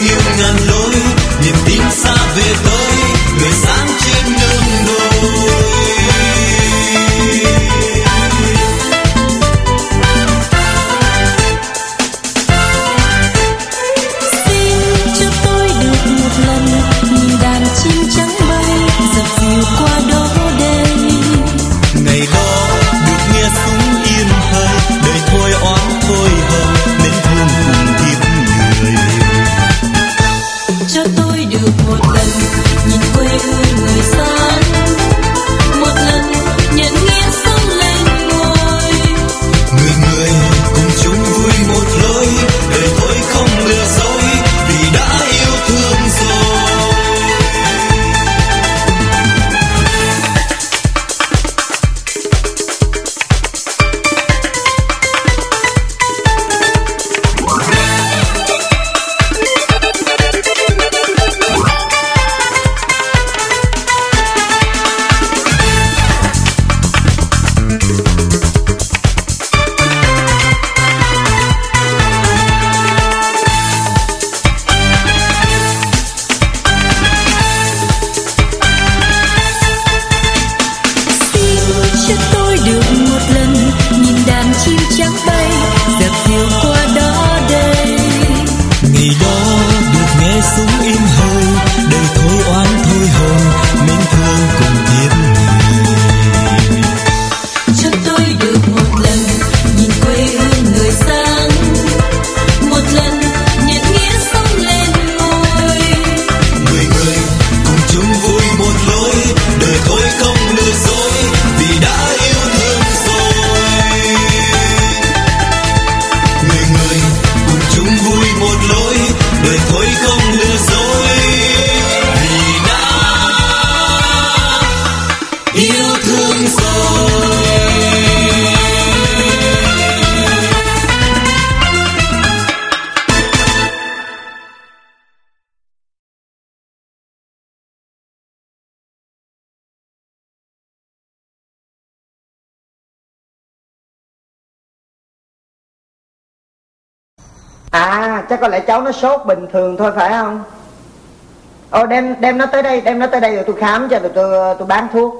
yêu ngàn lối niềm tin xa về tôi. Chắc có lẽ cháu nó sốt bình thường thôi phải không? Ồ đem đem nó tới đây Đem nó tới đây rồi tôi khám cho rồi tôi tôi bán thuốc.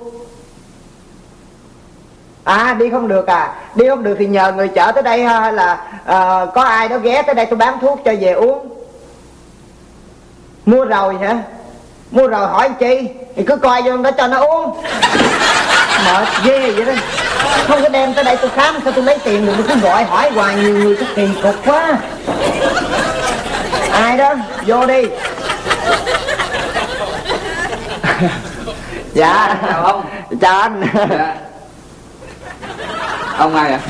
À đi không được à. Đi không được thì nhờ người chở tới đây hay là ờ, có ai đó ghé tới đây tôi bán thuốc cho về uống. Mua rồi hả? Mua rồi hỏi chi? Thì cứ coi vô đó cho nó uống. Mệt ghê vậy đó. Không có đem tới đây tôi khám Sao tôi lấy tiền được? Tôi cứ gọi hỏi hoài nhiều người cái kỳ cục quá. Ai đó? Vô đi. Dạ. Chào ông. Chào anh. Dạ. ông ai à?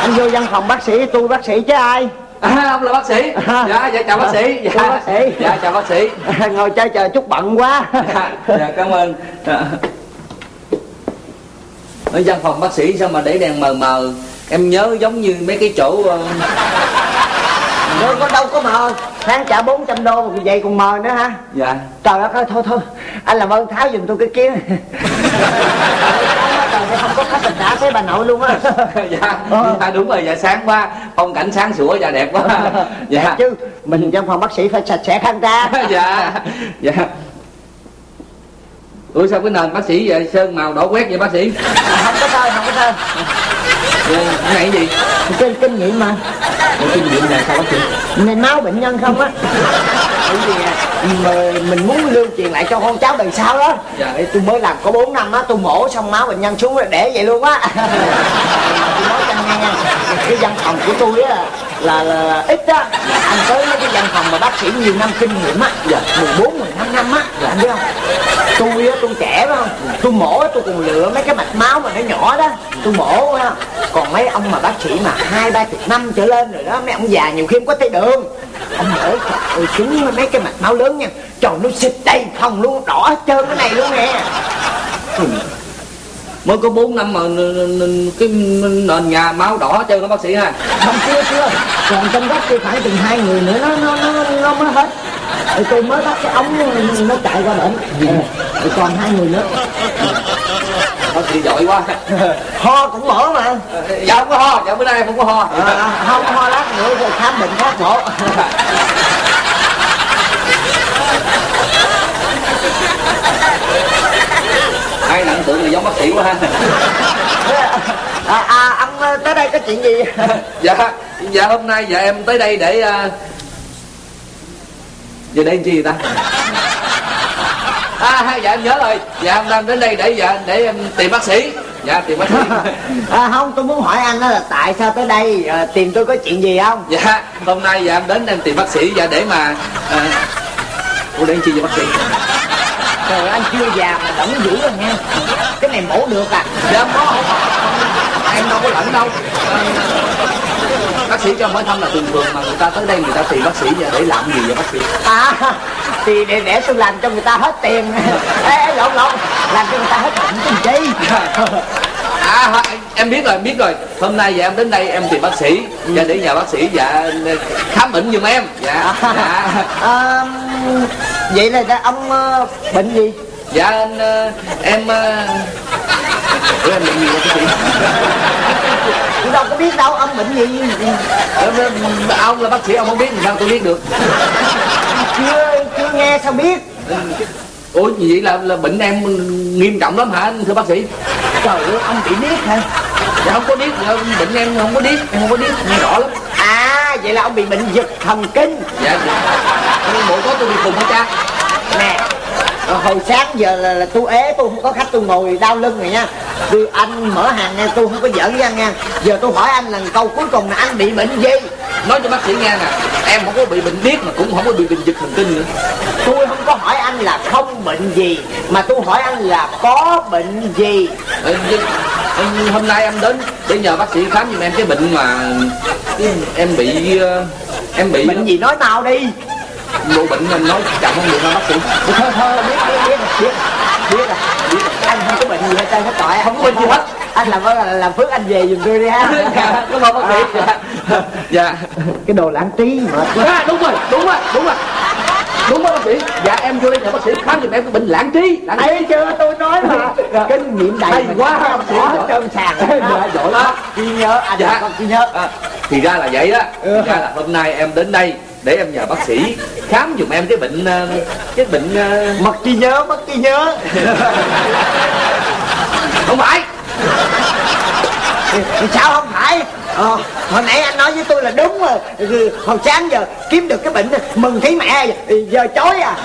Anh vô văn phòng bác sĩ tôi bác sĩ chứ ai? À ông là bác sĩ. Dạ dạ chào bác sĩ. Dạ. Chào bác sĩ. dạ chào bác sĩ. Ngồi chơi chờ chút bận quá. Dạ, dạ cảm ơn. Dạ. ở văn phòng bác sĩ sao mà để đèn mờ mờ? Em nhớ giống như mấy cái chỗ Đâu có đâu có mờ. Tháng trả 400 đô mà vậy còn mờ nữa hả? Dạ. Trời ơi thôi thôi Anh làm ơn tháo giùm tôi cái kia Trời không có khách đã thấy bà nội luôn á. Dạ, Ờ. dạ đúng rồi dạ sáng quá. Phong cảnh sáng sủa dạ đẹp quá. Dạ. Chứ mình văn phòng bác sĩ phải sạch sẽ khang trang dạ dạ. Ủa sao cái nền bác sĩ vậy sơn màu đỏ quét vậy bác sĩ? Không có thơ không có Dạ, cái này cái gì? Kinh, kinh nghiệm mà. Ủa, kinh nghiệm là sao bác sĩ? Này máu bệnh nhân không á. Bởi vì à, mà mình muốn lưu truyền lại cho con cháu đời sau đó. Dạ. Tôi mới làm có 4 năm á Tôi mổ xong máu bệnh nhân xuống rồi để vậy luôn á nghe nha cái văn phòng của tôi á là, là, là ít á. Anh tới mấy cái văn phòng mà bác sĩ nhiều năm kinh nghiệm á. Dạ mười bốn mười năm năm á. Dạ. anh biết không? Tôi á tôi trẻ phải không? Tôi mổ tôi còn lựa mấy cái mạch máu mà nó nhỏ đó. Tôi mổ á còn mấy ông mà bác sĩ mà hai ba chục năm trở lên rồi đó mấy ông già nhiều khi không có tay đường. Ông mổ trời ơi chúng mấy cái mạch máu lớn nha. Trời nó xịt đầy phòng luôn đỏ hết trơn cái này luôn nè mới có 4 năm mà cái nền nhà máu đỏ trơn đó bác sĩ ha. Không chưa chưa. Còn trong góc tôi phải từng hai người nữa nó nó nó, nó mới hết. Rồi tôi mới bắt cái ống nó chạy qua bệnh rồi còn hai người nữa. Bác sĩ giỏi quá. Ho cũng mở mà. Dạ không có ho. Dạ bữa nay không có ho. À, không ho lát nữa rồi khám bệnh khác mổ ai nặng tượng là giống bác sĩ quá ha. À, à ông ờ, tới đây có chuyện gì? Dạ dạ hôm nay dạ em tới đây để à... giờ đây làm chi ta? À dạ em nhớ rồi. Dạ em đang đến đây để dạ để em tìm bác sĩ. Dạ tìm bác sĩ. À, không tôi muốn hỏi anh đó là tại sao tới đây à, tìm tôi có chuyện gì không? Dạ hôm nay dạ em đến em tìm bác sĩ. Dạ để mà à... ủa để chi vậy bác sĩ trời anh chưa già mà đóng dữ rồi nha cái này mổ được à? Dạ có. Không em đâu có lẫn đâu. Bác sĩ cho hỏi thăm là thường thường mà người ta tới đây người ta tìm bác sĩ dạ để làm gì vậy bác sĩ? À thì để để tôi làm cho người ta hết tiền. Ê, lộn lộn. Làm cho người ta hết bệnh gì. À em biết rồi em biết rồi. Hôm nay dạ em đến đây em tìm bác sĩ. Dạ để nhờ bác sĩ dạ khám bệnh giùm em. Dạ dạ. À, vậy là đã- ông ờ, bệnh gì? Dạ anh, ờ, em ờ, ủa em bệnh gì vậy? Bác sĩ tôi đâu có biết đâu ông bệnh gì? Ông là bác sĩ ông không biết thì sao tôi biết được? Chưa chưa nghe sao biết? Ủa vậy? Là, là bệnh em nghiêm trọng lắm hả thưa bác sĩ? Trời ơi ông bị biết hả? Dạ không có biết dạ, bệnh em không có biết em không có biết nghe rõ lắm vậy là ông bị bệnh giật thần kinh. Dạ dạ. Bộ có tôi đi cùng hả cha nè hồi sáng giờ là, là tôi ế tôi không có khách tôi ngồi đau lưng rồi nha. Tôi anh mở hàng nha tôi không có giỡn với anh nha. Giờ tôi hỏi anh lần câu cuối cùng là anh bị bệnh gì nói cho bác sĩ nghe nè em không có bị bệnh điếc mà cũng không có bị bệnh giật thần kinh nữa. Tôi không có hỏi anh là không bệnh gì mà tôi hỏi anh là có bệnh gì? Ờ, ờ, hôm nay em đến để nhờ bác sĩ khám giùm em cái bệnh mà em bị ờ, em bị bệnh gì nói mau đi. bộ bệnh mình nói chậm không được hả bác sĩ. Thôi thôi biết biết biết biết biết rồi biết rồi. anh không có bệnh gì hết trơn hết tội Không có bệnh gì hết. anh làm ơn là làm phước anh về giùm tôi đi ha. Dạ đúng không bác sĩ. Dạ. Dạ. Cái đồ lãng trí mệt quá à, đúng rồi đúng rồi đúng rồi. Đúng rồi bác sĩ. Dạ em vô đây nhờ bác sĩ khám giùm em cái bệnh lãng trí lãng trí. Thấy chưa tôi nói mà. Kinh nghiệm đầy Hay mà. quá, bác sĩ. Hết trơn sàn Dạ, giỏi lắm. ghi nhớ anh Dạ. dạ. con ghi nhớ. À, thì ra là vậy đó. Thì ra là hôm nay em đến đây để em nhờ bác sĩ khám giùm em cái bệnh ờ, cái bệnh ờ, mất trí nhớ mất trí nhớ. Không phải. Thì sao không phải? Ờ, hồi nãy anh nói với tôi là đúng rồi. Ừ, hồi sáng giờ kiếm được cái bệnh mừng thấy mẹ thì giờ chối à.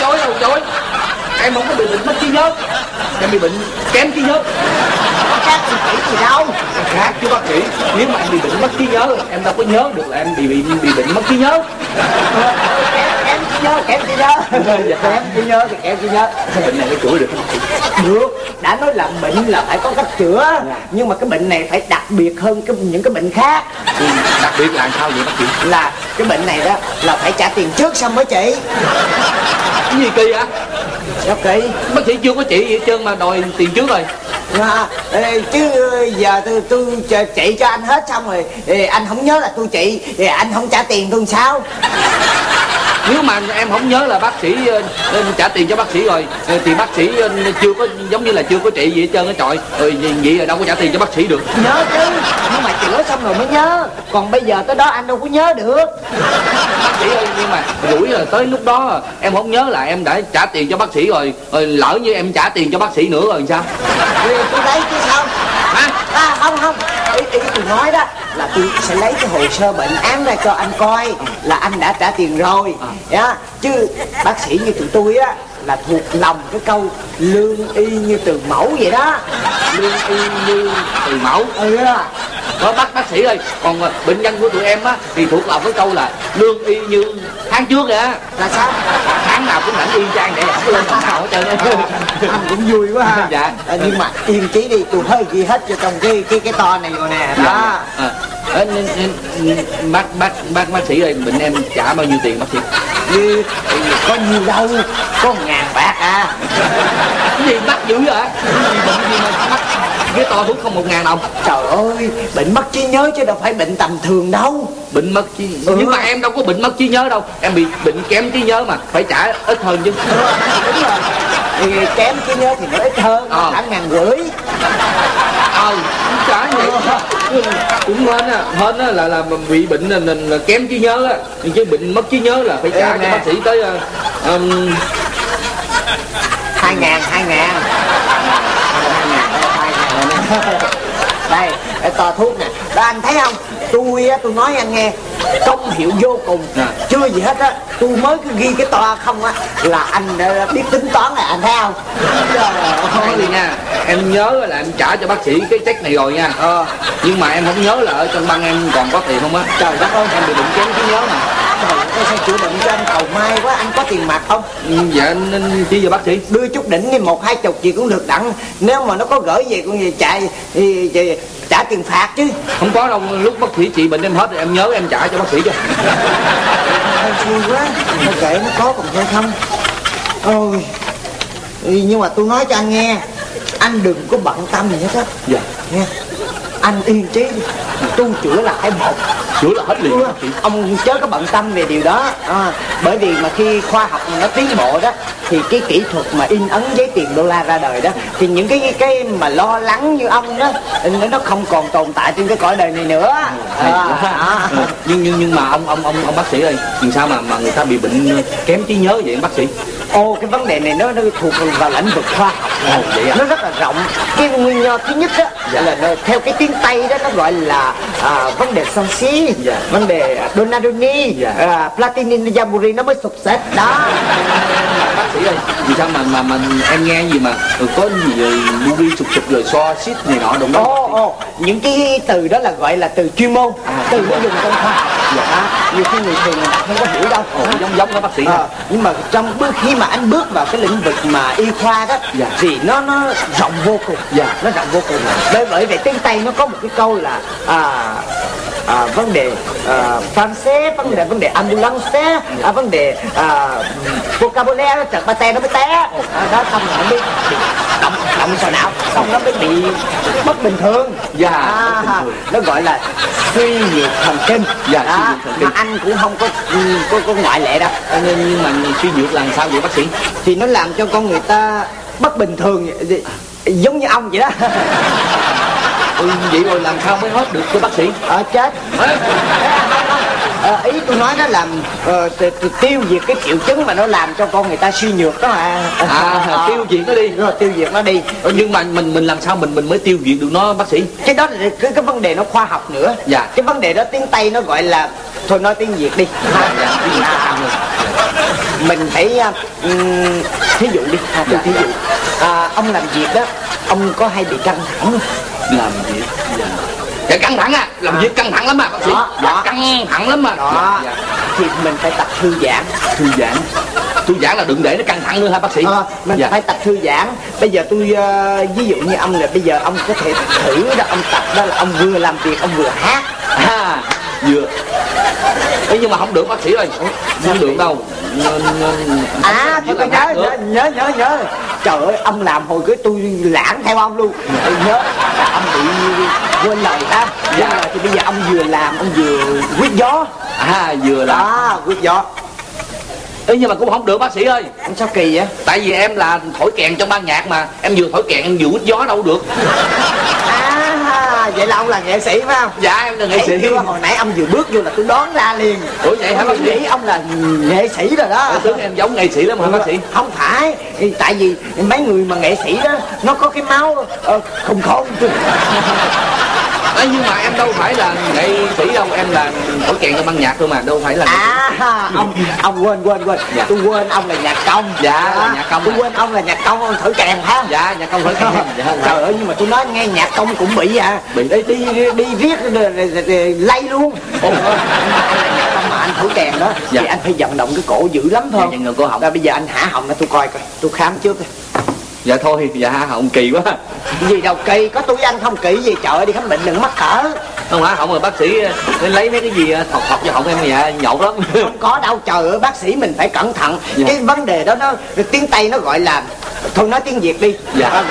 Chối đâu chối. Em không có bị bệnh mất trí nhớ. Em bị bệnh kém trí nhớ khác thì chỉ gì đâu. Khác chứ bác sĩ. Nếu mà em bị bệnh mất trí nhớ em đâu có nhớ được là em bị bị bị bệnh mất trí nhớ. Kém trí nhớ kém trí nhớ. Dạ. kém trí nhớ thì kém trí nhớ. Bệnh này có chữa được không? Được. Đã nói là bệnh là phải có cách chữa. Nhưng mà cái bệnh này phải đặc biệt hơn cái những cái bệnh khác. Ừ, đặc biệt là sao vậy bác sĩ? Là cái bệnh này đó là phải trả tiền trước xong mới trị. Cái gì kỳ á ok bác sĩ chưa có trị gì hết trơn mà đòi tiền trước rồi à, ê, chứ giờ tôi tôi chạy cho anh hết xong rồi ê, anh không nhớ là tôi chị thì anh không trả tiền tôi sao? Nếu mà em không nhớ là bác sĩ ờ, ờ, trả tiền cho bác sĩ rồi ờ, thì bác sĩ chưa có giống như là chưa có trị gì hết trơn á trời. Rồi vậy- vậy là đâu có trả tiền cho bác sĩ được. Nhớ chứ. Nhưng mà chữa xong rồi mới nhớ. Còn bây giờ tới đó anh đâu có nhớ được. Bác sĩ ơi nhưng mà rủi là tới lúc đó em không nhớ là em đã trả tiền cho bác sĩ rồi rồi lỡ như em trả tiền cho bác sĩ nữa rồi sao? Tôi lấy chứ sao à không không. Ý, ý tôi nói đó là tôi sẽ lấy cái hồ sơ bệnh án ra cho anh coi là anh đã trả tiền rồi. Đó. chứ bác sĩ như tụi tôi á là thuộc lòng cái câu lương y như từ mẫu vậy đó. Lương y như từ mẫu? Ừ đó bác bác sĩ ơi còn ờ, bệnh nhân của tụi em á thì thuộc lòng cái câu là lương y như tháng trước á. Là sao? Tháng nào cũng lãnh y chang để không có lên đồng nào hết trơn anh cũng vui quá ha. Dạ. à, nhưng mà yên chí đi tôi hơi ghi hết cho trong cái cái cái to này rồi nè. Đó. À, nên, nên, nên, bác bác bác bác sĩ ơi bệnh em trả bao nhiêu tiền bác sĩ? Như có nhiều đâu có ngàn bạc à. Gì mắc dữ vậy? Bệnh gì mà mắc cái to thuốc không một ngàn đồng. Trời ơi bệnh mất trí nhớ chứ đâu phải bệnh tầm thường đâu. Bệnh mất trí Ừ. nhưng mà em đâu có bệnh mất trí nhớ đâu. Em bị bệnh kém trí nhớ mà phải trả ít hơn chứ. Đúng rồi. Thì kém trí nhớ thì nó ít hơn Ờ. khoảng ngàn rưỡi. Ờ trả vậy. Cũng hên á hên á là là bị bệnh là, là, là kém trí nhớ á. Chứ bệnh mất trí nhớ là phải trả Ê, cho nè. bác sĩ tới um, hai ngàn hai ngàn đây cái to thuốc nè. Đó anh thấy không? Tôi á tôi nói anh nghe công hiệu vô cùng. Dạ. chưa gì hết á tôi mới cứ ghi cái to không á là anh đã biết tính toán này anh thấy không? Thôi đi nha. Em nhớ là em trả cho bác sĩ cái check này rồi nha. Ờ. Nhưng mà em không nhớ là ở trong băng em còn có tiền không á. Trời đất ơi Em bị bệnh kém trí nhớ mà trời ơi sao chữa bệnh cho anh cầu mai quá anh có tiền mặt không Ừ, Dạ nên chi giờ bác sĩ? Đưa chút đỉnh đi một hai chục gì cũng được đặng. Nếu mà nó có gửi về cũng gì chạy thì, thì trả tiền phạt chứ. Không có đâu lúc bác sĩ trị bệnh em hết rồi em nhớ em trả cho bác sĩ cho xui quá. Thôi kệ nó có còn thôi không? Ôi Nhưng mà tôi nói cho anh nghe Anh đừng có bận tâm gì hết á. Dạ. Nghe Anh yên trí đi. Tu chữa là phải một Chữa là hết liền. Ông chớ có bận tâm về điều đó. À, bởi vì mà khi khoa học mà nó tiến bộ đó thì cái kỹ thuật mà in ấn giấy tiền đô la ra đời đó thì những cái cái mà lo lắng như ông đó nó nó không còn tồn tại trên cái cõi đời này nữa. À, à. Nhưng nhưng nhưng mà ông ông ông ông bác sĩ ơi làm sao mà mà người ta bị bệnh kém trí nhớ vậy bác sĩ? Ô cái vấn đề này nó, nó thuộc vào lĩnh vực khoa học Ồ, vậy à? nó rất là rộng cái nguyên nhân thứ nhất đó Dạ. là nó, theo cái tiếng tây đó nó gọi là à, vấn đề son si Dạ. vấn đề à, donadoni Dạ. à, platini yaburi nó mới sụp xét đó bác sĩ ơi vì sao mà mà mà em nghe gì mà có gì rồi movie sụp sụp rồi so xít này nọ đúng không ồ, những cái từ đó là gọi là từ chuyên môn À. từ nó dùng trong khoa dạ. nhiều khi người thường ta không có hiểu đâu Ồ, giống giống đó bác sĩ Ờ, nhưng mà trong bước khi mà anh bước vào cái lĩnh vực mà y khoa đó Dạ. Thì nó nó rộng vô cùng. Dạ. nó rộng vô cùng. Bởi bởi vậy tiếng tây nó có một cái câu là à, à, vấn đề à, français vấn đề vấn đề ambulance à, vấn đề à, vocabulaire chợt ba te nó mới té. À, đó xong rồi nó mới bị động động sọ não. Xong nó mới bị bất bình thường. Dạ, à, bất bình thường. nó gọi là suy nhược thần kinh. Dạ, suy Đó, nhược thần kinh. mà anh cũng không có có, có ngoại lệ đâu. Ờ, nhưng, nhưng mà suy nhược là làm sao vậy bác sĩ? Thì nó làm cho con người ta bất bình thường vậy- giống như ông vậy đó. Ừ, vậy rồi làm sao mới hết được thưa bác sĩ? Ở chết. Ê, Ờ, ý tôi nói nó làm ờ, tiêu diệt cái triệu chứng mà nó làm cho con người ta suy nhược đó mà. À tiêu diệt nó đi. Rồi tiêu diệt nó đi. Ờ, nhưng mà mình mình làm sao mình mình mới tiêu diệt được nó bác sĩ? Cái đó là cái, cái vấn đề nó khoa học nữa. Dạ. cái vấn đề đó tiếng tây nó gọi là thôi nói tiếng việt đi. Ha. dạ, cái gì À, sao rồi? Mình phải à, ừm, thí dụ đi. À, Dạ, thí dụ. À, ông làm việc đó ông có hay bị căng thẳng không? Làm việc dạ. dạ căng thẳng à? Làm À. việc căng thẳng lắm mà bác sĩ? Đó, dạ, đó. căng thẳng lắm mà đó. Dạ, thì mình phải tập thư giãn. Dạ. thư giãn. Thư giãn là đừng để nó căng thẳng nữa hả bác sĩ? Ờ, mình dạ. phải tập thư giãn. Bây giờ tôi ờ, ví dụ như ông là bây giờ ông có thể thử đó ông tập đó là ông vừa làm việc ông vừa hát. À vừa Ê, nhưng mà không được bác sĩ ơi. Không được đâu. À tôi là nhớ, nhớ nhớ nhớ nhớ. Trời ơi ông làm hồi cái tôi lãng theo ông luôn. Tôi nhớ là ông bị quên lời quên Dạ. lời thì bây giờ ông vừa làm ông vừa quyết gió. À vừa là đó quyết gió. Ê, nhưng mà cũng không được bác sĩ ơi. Sao kỳ vậy? Tại vì em là thổi kèn trong ban nhạc mà. Em vừa thổi kèn em vừa quýt gió đâu được. À vậy là ông là nghệ sĩ phải không? Dạ em là nghệ Thấy sĩ. chưa hồi nãy ông vừa bước vô là tôi đoán ra liền. Ủa vậy hả bác tôi sĩ ông là nghệ sĩ rồi đó. Em tưởng em giống nghệ sĩ lắm hả bác sĩ? Không phải tại vì mấy người mà nghệ sĩ đó nó có cái máu uh, khùng khôn Đấy, nhưng mà em đâu phải là nghệ sĩ đâu em là thổi kèn trong ban nhạc thôi mà đâu phải là à ông ông quên quên quên Dạ. tôi quên ông là nhạc công Dạ, là nhạc công tôi à. quên ông là nhạc công ông thử kèn không dạ nhạc công thổi kèn dạ, trời ơi nhưng mà tôi nói nghe nhạc công cũng bị à Bị. đi đi đi riết lay luôn Ồ, mà anh thử kèn đó Dạ. thì anh phải vận động cái cổ dữ lắm phải Dạ, động cổ họng. Bây giờ anh hả họng để tôi coi coi tôi khám trước coi. Dạ thôi dạ họng kỳ quá. Gì đâu kỳ có tôi với anh không kỳ gì trời đi khám bệnh đừng mắc cỡ không hả? Họng rồi bác sĩ ờ, lấy mấy cái gì ờ, thọc thọc cho họng em dạ nhột lắm. Không có đâu trời ơi bác sĩ mình phải cẩn thận. Dạ. cái vấn đề đó nó tiếng tây nó gọi là thôi nói tiếng việt đi. Dạ. Ờ,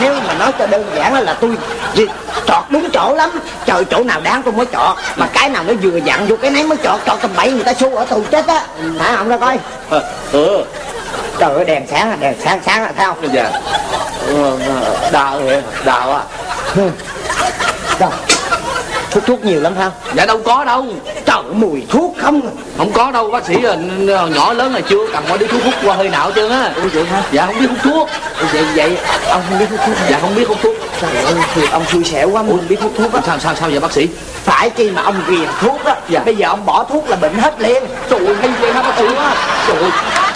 nếu mà nói cho đơn giản là tôi gì, chọt đúng chỗ lắm. Trời chỗ nào đáng tôi mới chọt mà cái nào nó vừa dặn vô cái nấy mới chọt chọt tầm bậy người ta xu ở tù chết á. Hả không ra coi. Ờ ừ trời ơi đèn sáng à đèn sáng sáng là thấy không dạ đau vậy đau à. Đâu thuốc thuốc nhiều lắm không dạ đâu có đâu. Trời mùi thuốc không à. không có đâu bác sĩ là nhỏ lớn là chưa cần mỗi đi thuốc hút qua hơi hết trơn á. Ủa vậy hả? Dạ không biết hút thuốc. Vậy vậy ông không biết hút thuốc dạ không biết hút thuốc. Trời ơi thì ông xui xẻo quá muốn biết hút thuốc á. sao sao sao vậy bác sĩ? Phải chi mà ông ghiền thuốc á. Dạ. bây giờ ông bỏ thuốc là bệnh hết liền. Trời ơi hay vậy hả bác sĩ trời ơi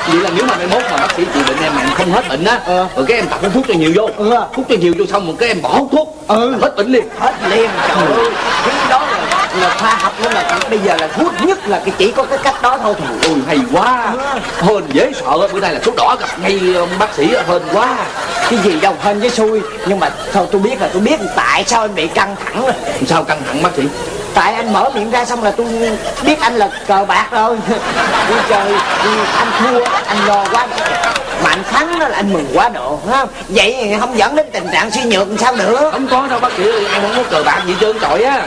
vậy là nếu mà mai mốt mà bác sĩ trị bệnh em mà em không hết bệnh á Ờ. rồi cái em tập thuốc cho nhiều vô. Ừ. hút cho nhiều vô xong một cái em bỏ hút thuốc. Ừ. hết bệnh liền. Hết liền trời ơi. Cái đó là, là khoa học nên là bây giờ là hút nhất là cái chỉ có cái cách đó thôi. Thì ôi hay quá. Hên dễ sợ. Bữa nay là số đỏ gặp ngay ông bác sĩ hên quá. Cái gì đâu hên với xui. Nhưng mà thôi tôi biết là tôi biết tại sao anh bị căng thẳng rồi? Sao căng thẳng bác sĩ tại anh mở miệng ra xong là tôi biết anh là cờ bạc rồi. Đi chơi đi anh thua anh lo quá. Mà anh thắng đó là anh mừng quá độ phải không? Vậy không dẫn đến tình trạng suy nhược làm sao được? Không có đâu bác sĩ ơi, em không có cờ bạc gì trơn trọi á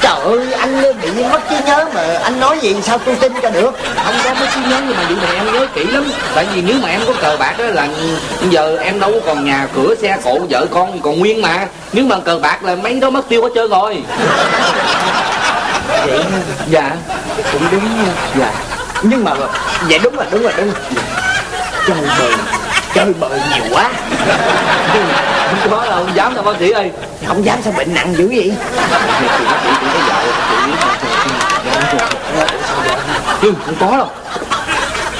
trời ơi anh bị mất trí nhớ mà anh nói gì sao tôi tin cho được? Không có mấy trí nhớ nhưng mà vụ này em nhớ kỹ lắm. Tại vì nếu mà em có cờ bạc đó là giờ em đâu còn nhà cửa xe cộ vợ con còn nguyên mà. Nếu mà cờ bạc là mấy đó mất tiêu hết trơn rồi. Vậy ha, dạ. Cũng đúng nha. Dạ. Nhưng mà vậy đúng là đúng là đúng chơi bời chơi bời nhiều quá. Không có đâu không dám đâu bác sĩ ơi. Không dám sao bệnh nặng dữ vậy? Bác sĩ vợ không có đâu.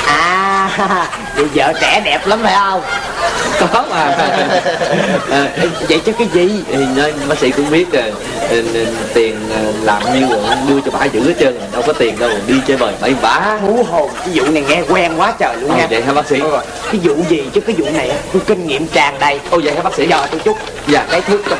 À vậy vợ trẻ đẹp lắm phải không? Có mà. À, vậy chứ cái gì? Thì nên bác sĩ cũng biết à, à, tiền à, làm rồi đưa cho bả giữ hết trơn đâu có tiền đâu đi chơi bời bậy bả hú hồn cái vụ này nghe quen quá trời luôn nha. vậy hả bác sĩ? Ừ, cái vụ gì chứ cái vụ này á, tôi kinh nghiệm tràn đầy. Ô vậy hả bác sĩ? Giờ tôi chút. Dạ. Cái thuốc cho.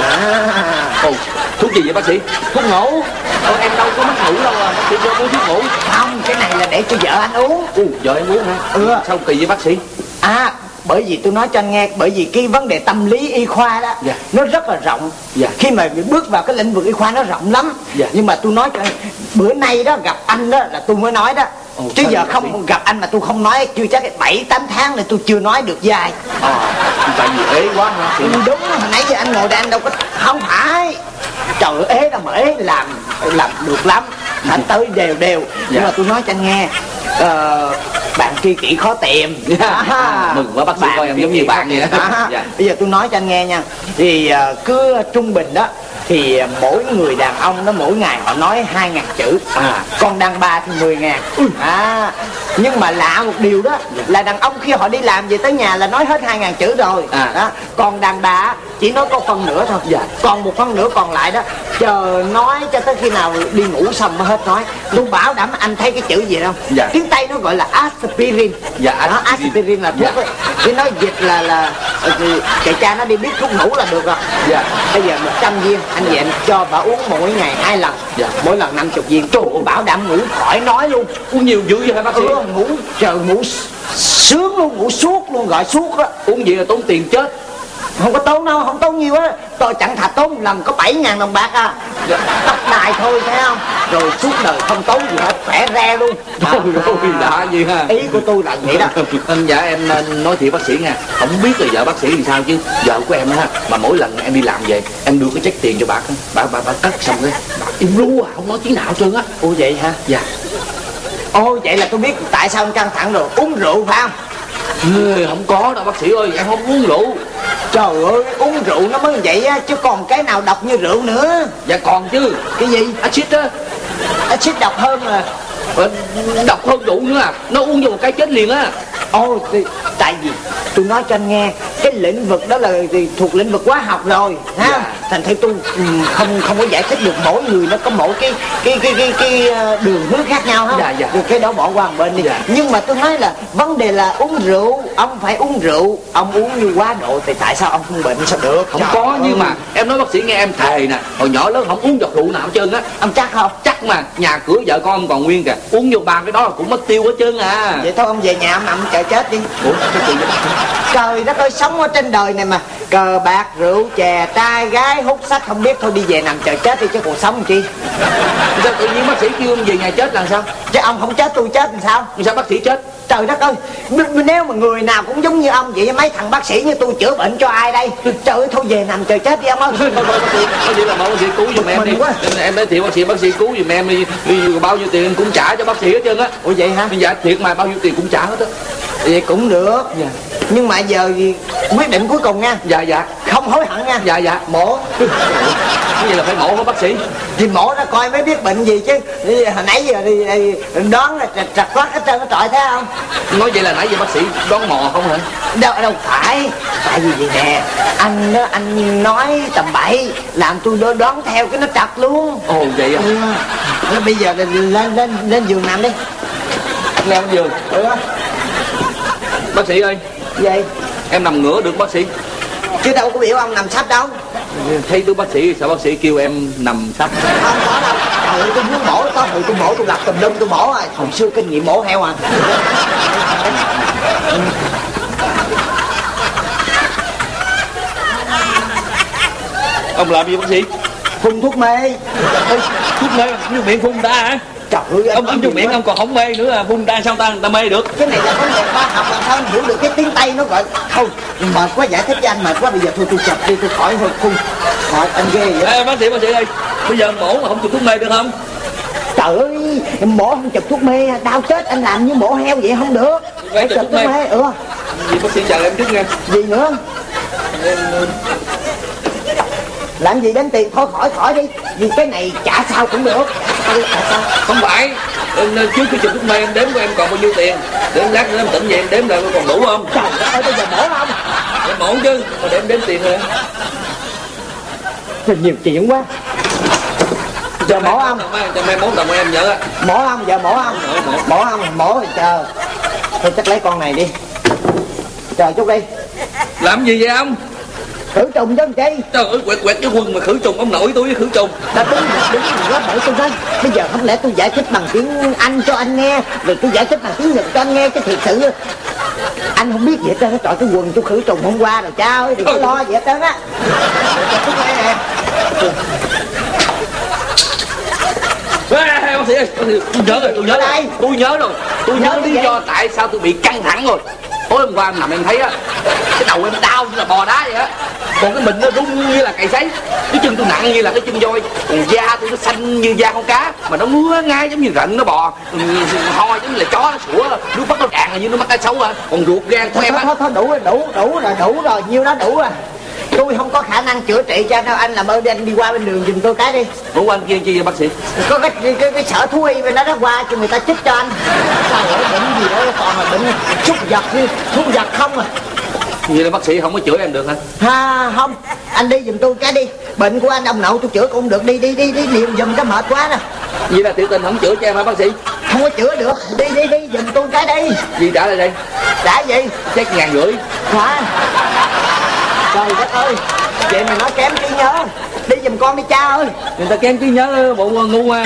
À, ồ thuốc gì vậy bác sĩ? Thuốc ngủ. Ồ, em đâu có mất ngủ đâu à bác sĩ cho uống thuốc ngủ. Không cái này là để cho vợ anh uống. U giờ em uống hả? Ừ. sao kỳ vậy bác sĩ? À bởi vì tôi nói cho anh nghe bởi vì cái vấn đề tâm lý y khoa đó Dạ. nó rất là rộng. Dạ. khi mà bước vào cái lĩnh vực y khoa nó rộng lắm. Dạ. nhưng mà tôi nói cho anh bữa nay đó gặp anh đó là tôi mới nói đó. Ồ, chứ giờ không gặp anh mà tôi không nói chưa chắc bảy tám tháng này tôi chưa nói được dài. À tại vì ế quá hả? Ừ, đúng hồi nãy giờ anh ngồi đây anh đâu có không phải. Trời ế đâu mà ế làm làm được lắm. Anh tới đều đều. Nhưng mà tôi nói cho anh nghe ờ, bạn tri kỷ khó tìm Dạ. Mừng quá, bác sĩ coi em giống như bạn vậy đó. À, Dạ. bây giờ tôi nói cho anh nghe nha thì ờ, cứ trung bình đó thì mỗi người đàn ông nó mỗi ngày họ nói hai ngàn chữ À. còn đàn bà thì mười ngàn à nhưng mà lạ một điều đó là đàn ông khi họ đi làm về tới nhà là nói hết hai ngàn chữ rồi À. đó. còn đàn bà chỉ nói có phần nữa thôi Dạ. còn một phần nữa còn lại đó chờ nói cho tới khi nào đi ngủ xong mới hết nói tôi bảo đảm anh thấy cái chữ gì đâu Dạ. tiếng tây nó gọi là aspirin Dạ, đó, aspirin. là thuốc Dạ. ấy chứ nói dịch là là ờ, chạy cha nó đi biết thuốc ngủ là được rồi Dạ. bây giờ 100 viên anh về anh cho bà uống mỗi ngày hai lần Dạ. mỗi lần 50 viên trời bảo đảm ngủ khỏi nói luôn uống nhiều dữ vậy hả bác sĩ ừ, ngủ trời ngủ sướng luôn ngủ suốt luôn gọi suốt á uống gì là tốn tiền chết không có tốn đâu không tốn nhiều á. Tôi chẳng thà tốn một lần có 7 ngàn đồng bạc à. Tóc đài thôi thấy không? Rồi suốt đời không tốn gì hết khỏe re luôn. Trời ơi, đã gì ha. Ý của tôi là vậy đó. Anh dạ em ờ, nói thiệt bác sĩ nha. Không biết là vợ bác sĩ thì sao chứ. Vợ của em á mà mỗi lần em đi làm về em đưa cái check tiền cho bà á, bà bà bà cất xong cái bà im ru à không nói tiếng nào trơn á. Ủa vậy hả? Dạ. Ồ vậy là tôi biết tại sao anh căng thẳng rồi. Uống rượu phải không Không có đâu bác sĩ ơi em không uống rượu. Trời ơi uống rượu nó mới vậy á Chứ còn cái nào độc như rượu nữa. Dạ còn chứ. Cái gì? Axit á. Axit độc hơn Ờ, độc hơn rượu nữa à. Nó uống vô một cái chết liền á. Ồ tại vì tôi nói cho anh nghe Cái lĩnh vực đó là thuộc lĩnh vực hóa học rồi ha Dạ. Thành thử tôi ừ, không không có giải thích được mỗi người nó có mỗi cái cái cái cái, cái ờ, đường hướng khác nhau ha Dạ, dạ. Rồi cái đó bỏ qua một bên đi Dạ. Nhưng mà tôi nói là vấn đề là uống rượu Ông phải uống rượu Ông uống như quá độ thì tại sao ông không bệnh sao được không Trời có ơi. nhưng mà em nói bác sĩ nghe em thề nè hồi nhỏ lớn không uống giọt rượu nào hết trơn á Ông chắc không chắc mà nhà cửa vợ con còn nguyên kìa uống vô ba cái đó là cũng mất tiêu hết trơn à Vậy thôi ông về nhà ông nằm chờ chết đi ủa cái đó Trời đất ơi sống ở trên đời này mà. Cờ bạc, rượu, chè, trai, gái, hút sách không biết. Thôi đi về nằm chờ chết đi chứ cuộc sống làm chi? Sao tự nhiên bác sĩ kêu em về nhà chết là sao? Chứ ông không chết tôi chết làm sao? Sao bác sĩ chết? Trời đất ơi Nếu mà người nào cũng giống như ông vậy Mấy thằng bác sĩ như tôi chữa bệnh cho ai đây? Trời ơi thôi về nằm chờ chết đi ông ơi. Thôi thôi bác sĩ bác sĩ làm ơn bác sĩ cứu giùm em đi. quá. em, nói thiệt bác sĩ bác sĩ cứu giùm em đi, bao nhiêu tiền cũng trả cho bác sĩ hết trơn á. Ủa vậy hả? Dạ thiệt mà bao nhiêu tiền cũng trả hết á Vậy cũng được. Dạ. Nhưng mà giờ gì quyết định cuối cùng nha. Dạ dạ. Không hối hận nha. Dạ dạ. Mổ. Cái gì là phải mổ hả bác sĩ? Thì mổ ra coi mới biết bệnh gì chứ. Hồi nãy giờ đi, đi đoán là trật trật quát hết trơn hết trọi thấy không? Nói vậy là nãy giờ bác sĩ đón mò không hả? Đâu đâu phải. Tại vì vậy nè? Anh đó anh nói tầm bậy làm tôi đo- đoán theo cái nó trật luôn. Ồ vậy à? Ừ. Bây giờ lên lên lên, lên giường nằm đi. Leo lên giường. Ừ. bác sĩ ơi. Vậy em nằm ngửa được bác sĩ. Chứ đâu có biểu ông nằm sắp đâu. Thấy tôi bác sĩ sao bác sĩ kêu em nằm sắp không có đâu. Trời ơi tôi muốn mổ có hồi tôi mổ tôi lập tùm lum tôi mổ rồi hồi xưa kinh nghiệm mổ heo à. Ông làm gì bác sĩ? Phun thuốc mê. Ê, thuốc mê miệng phun ta hả trời ơi ông ông gì miệng ông còn không mê nữa à phun ta sao ta người ta mê được. Cái này là vấn đề khoa học làm sao anh hiểu được cái tiếng tây nó gọi thôi mệt quá giải thích cho anh mệt quá bây giờ thôi tôi chập đi tôi khỏi thôi phun khỏi anh ghê vậy. Ê, bác sĩ bác sĩ ơi bây giờ mổ mà không chụp thuốc mê được không? Trời ơi mổ không chụp thuốc mê đau chết anh làm như mổ heo vậy không được. Phải chụp thuốc mê. ừ. Gì bác sĩ chờ em chút nha. Gì nữa làm gì đến tiền? Thôi khỏi khỏi đi. Vì cái này trả sao cũng được. Trả sao. Không phải. Em, trước khi chụp thuốc mê em đếm của em còn bao nhiêu tiền? Để em lát nữa em tỉnh dậy em đếm lại còn đủ không? Trời ơi bây giờ mổ không? Em mổ chứ. Mà để em đếm tiền rồi nhiều chuyện quá. Giờ mổ không cho mấy món đồng em nhớ mổ không giờ mổ không Mổ, không mổ thì chờ. Thôi chắc lấy con này đi. Chờ chút đi. Làm gì vậy ông khử trùng chứ chi trời ơi quẹt quẹt cái quần mà khử trùng ông nội tôi với khử trùng. Được đứng được quá bởi tôi nói bây giờ không lẽ tôi giải thích bằng tiếng anh cho anh nghe? Rồi tôi giải thích bằng tiếng nhật cho anh nghe cái thiệt sự anh không biết gì hết trơn á. Trời cái quần tôi khử trùng hôm qua rồi cha ơi đừng có lo gì hết trơn á. Bác sĩ ơi tôi nhớ rồi tôi nhớ rồi tôi nhớ rồi. Tôi nhớ lý do tại sao tôi bị căng thẳng rồi tối hôm qua em nằm em thấy á cái đầu em đau như là bò đá vậy á. Còn cái mình nó rung như là cày sấy. Cái chân tôi nặng như là cái chân voi. Còn da tôi nó xanh như da con cá. Mà nó ngứa ngay giống như rận nó bò. Ừ, ho giống như là chó nó sủa. Nước mắt nó tràn là như nó mắc cái xấu à còn ruột gan của em á thôi, thôi đủ rồi đủ đủ rồi đủ rồi. Nhiêu đó đủ rồi tôi không có khả năng chữa trị cho đâu anh làm ơn đi anh đi qua bên đường giùm tôi cái đi. Ủa anh kia chi vậy bác sĩ? Có cái cái, cái, cái sở thú y bên đó đó qua cho người ta chích cho anh. Trời ơi bệnh gì đó toàn là bệnh súc vật đi súc vật không à? Vậy là bác sĩ không có chữa em được hả? Ha không. Anh đi giùm tôi cái đi. Bệnh của anh ông nội tôi chữa cũng được. Đi đi đi đi liều giùm cái mệt quá nè vậy là tiểu tình không chữa cho em hả bác sĩ? Không có chữa được. Đi đi đi giùm tôi cái đi. Gì trả lại đây? Đã gì? Chết ngàn rưỡi. Hả trời đất ơi vậy mà nói kém trí nhớ. Đi giùm con đi cha ơi. Người ta kém trí nhớ bộ ngu à